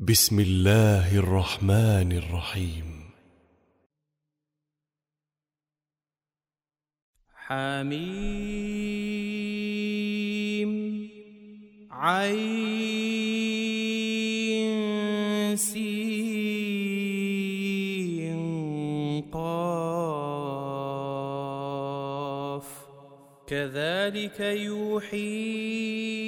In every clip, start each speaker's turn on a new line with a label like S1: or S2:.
S1: بسم الله الرحمن الرحيم حميم عين سينقاف كذلك يوحي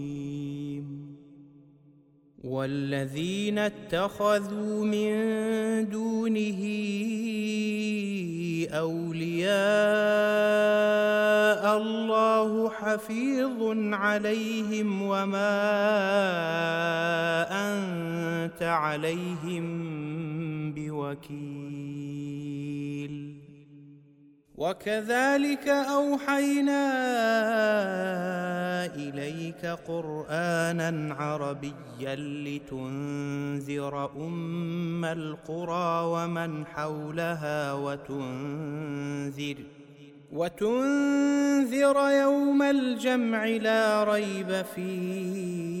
S1: والذين اتخذوا من دونه اولياء الله حفيظ عليهم وما انت عليهم بوكيل وكذلك اوحينا اليك قرانا عربيا لتنذر ام القرى ومن حولها وتنذر وتنذر يوم الجمع لا ريب فيه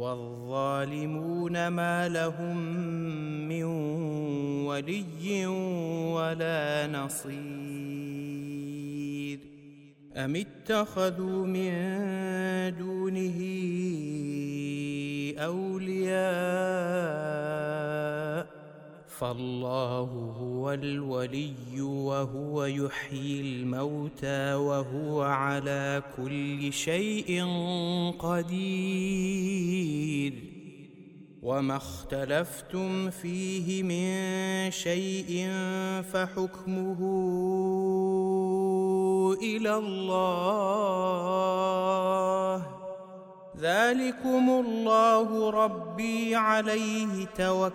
S1: والظالمون ما لهم من ولي ولا نصير أم اتخذوا من دونه أولياء فالله هو الولي وهو يحيي الموتى وهو على كل شيء قدير وما اختلفتم فيه من شيء فحكمه الى الله ذلكم الله ربي عليه توكل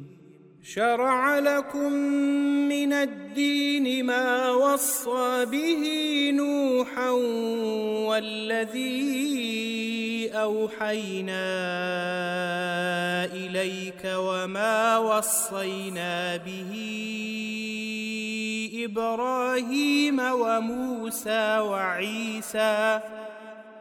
S1: شرع لكم من الدين ما وصى به نوحا والذي اوحينا اليك وما وصينا به ابراهيم وموسى وعيسى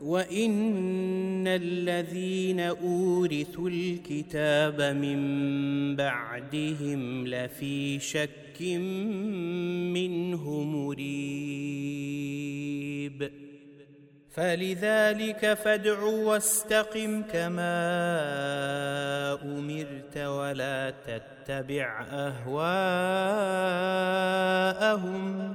S1: وان الذين اورثوا الكتاب من بعدهم لفي شك منه مريب فلذلك فادع واستقم كما امرت ولا تتبع اهواءهم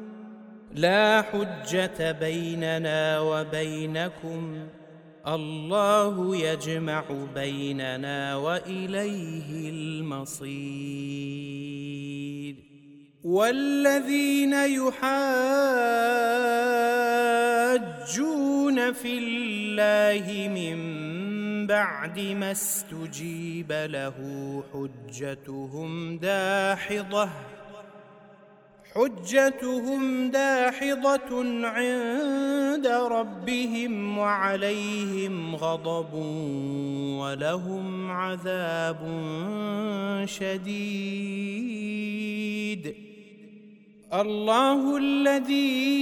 S1: لا حجة بيننا وبينكم الله يجمع بيننا وإليه المصير والذين يحاجون في الله من بعد ما استجيب له حجتهم داحضه حجتهم داحضة عند ربهم وعليهم غضب ولهم عذاب شديد الله الذي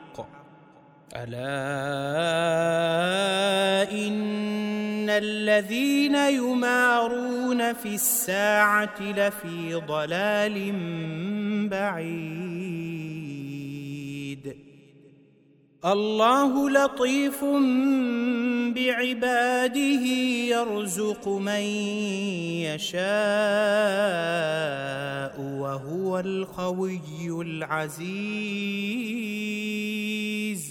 S1: الا ان الذين يمارون في الساعه لفي ضلال بعيد الله لطيف بعباده يرزق من يشاء وهو القوي العزيز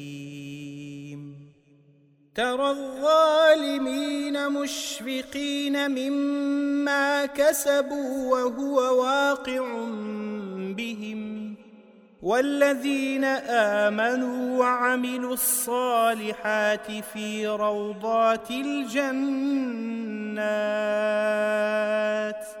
S1: ترى الظالمين مشفقين مما كسبوا وهو واقع بهم والذين امنوا وعملوا الصالحات في روضات الجنات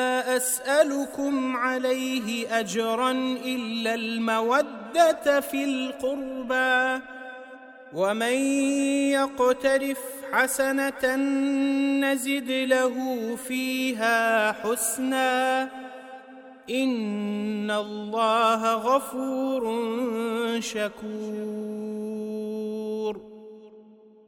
S1: اسالكم عليه اجرا الا الموده في القربى ومن يقترف حسنه نزد له فيها حسنا ان الله غفور شكور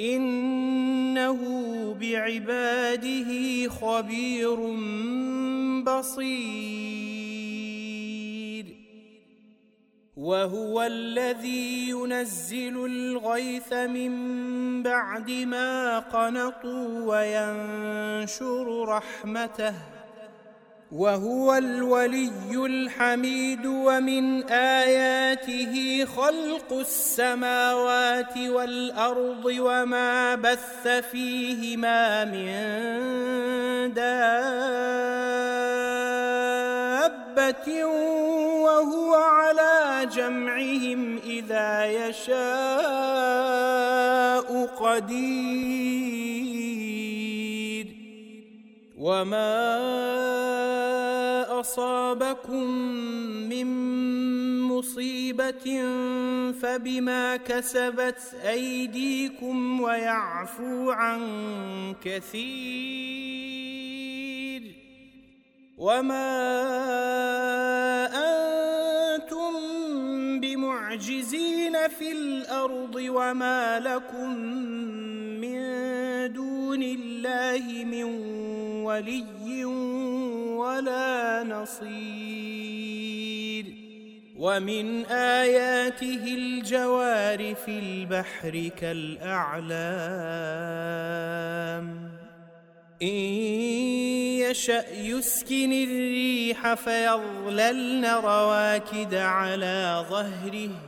S1: إنه بعباده خبير بصير وهو الذي ينزل الغيث من بعد ما قنطوا وينشر رحمته وهو الولي الحميد ومن اياته خلق السماوات والارض وما بث فيهما من دابه وهو على جمعهم اذا يشاء قدير وما اصابكم من مصيبه فبما كسبت ايديكم ويعفو عن كثير وما انتم بمعجزين في الارض وما لكم من دون الله الله من ولي ولا نصير ومن آياته الجوار في البحر كالأعلام إن يشأ يسكن الريح فيظللن رواكد على ظهره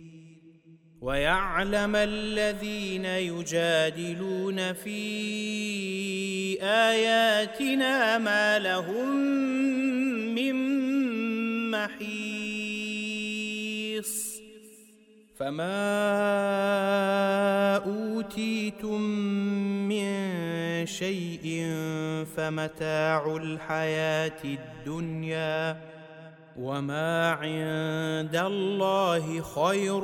S1: ويعلم الذين يجادلون في اياتنا ما لهم من محيص فما اوتيتم من شيء فمتاع الحياه الدنيا وما عند الله خير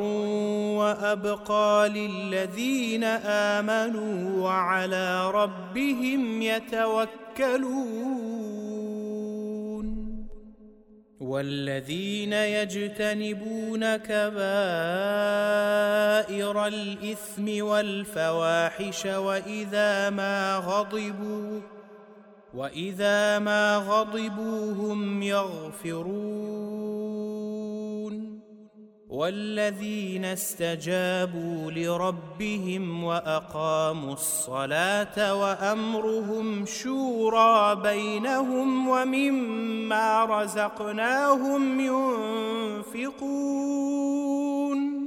S1: وابقى للذين امنوا وعلى ربهم يتوكلون والذين يجتنبون كبائر الاثم والفواحش واذا ما غضبوا واذا ما غضبوا هم يغفرون والذين استجابوا لربهم واقاموا الصلاه وامرهم شورى بينهم ومما رزقناهم ينفقون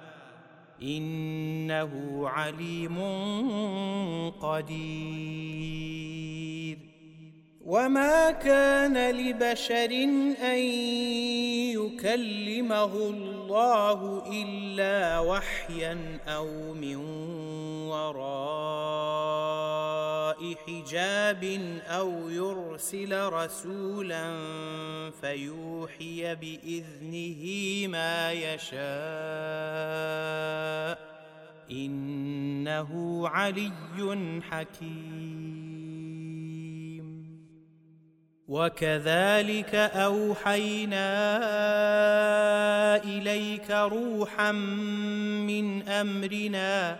S1: انه عليم قدير وما كان لبشر ان يكلمه الله الا وحيا او من وراء حجاب او يرسل رسولا فيوحي باذنه ما يشاء انه علي حكيم وكذلك اوحينا اليك روحا من امرنا